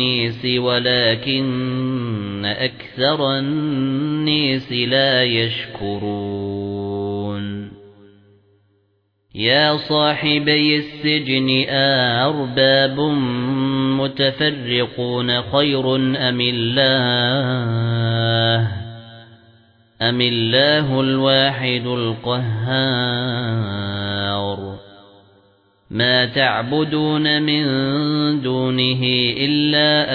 النيس ولكن أكثر النيس لا يشكرون. يا صاحبي السجن أرباب متفرقون خير أم الله؟ أم الله الواحد القهار؟ ما تعبدون من دونه إلا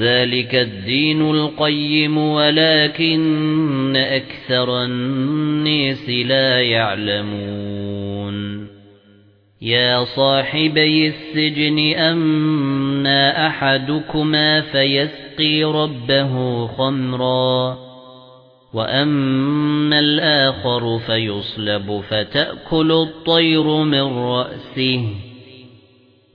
ذلك الدين القيم ولكن أكثر الناس لا يعلمون يا صاحبي السجن أمنا أحدكما فيسقي ربه خمرا وأما الآخر فيصلب فتأكل الطير من رأسه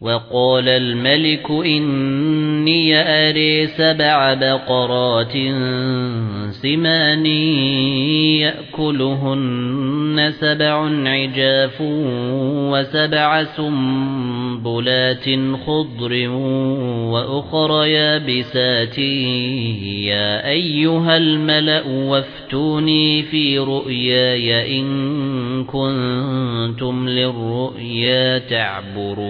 وقال الملك إني أري سبع بقرات سمان يأكلهن سبع عجاف وسبع سنبلات خضر وأخر يابسات. يا أيها الملأ وافتوني في رؤياي إن كنتم للرؤيا تعبرون